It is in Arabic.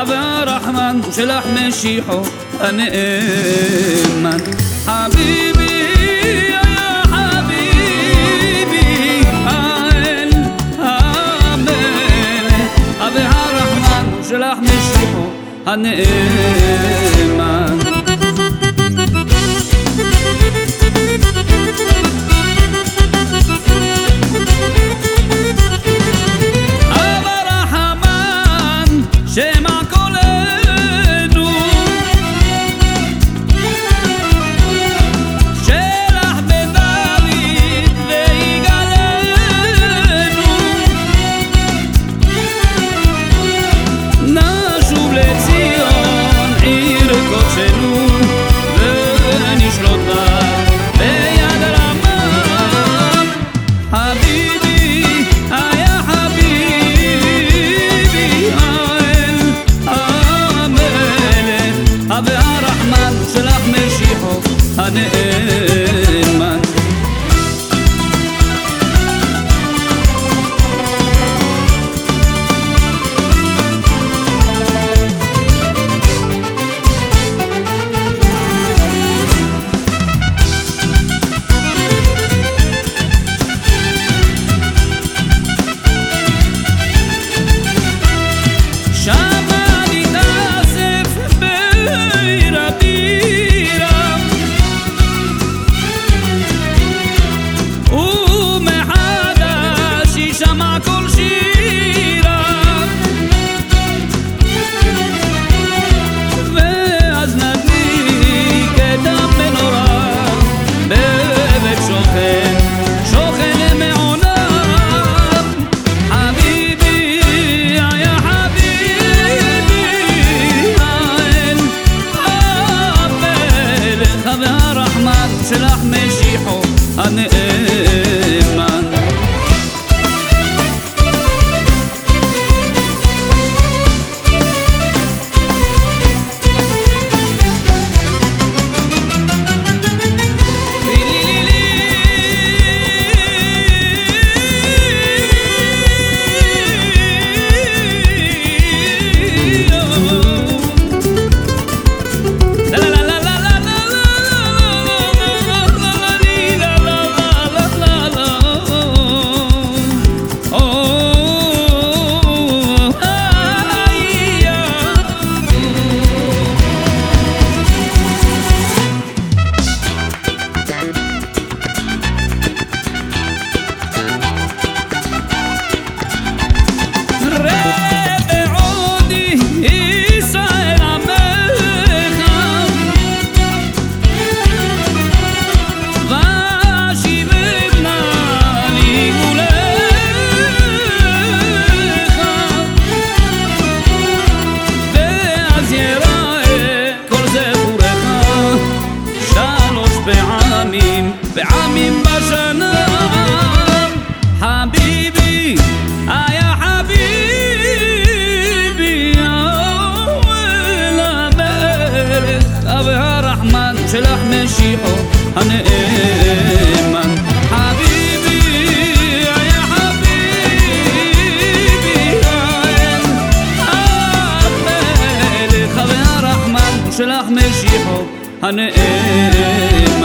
أبا رحمن وشلح مشيحه. أمين حبيبي يا حبيبي أين أمين أبا رحمن وشلح مشيحه. أمين en un אצלך משיחו הנאם بعامين بشنا حبيبي آه يا حبيبي يا ولا بالك أبها رحمن شلح مشيحو هنئمن شلح مشيحو هنئمن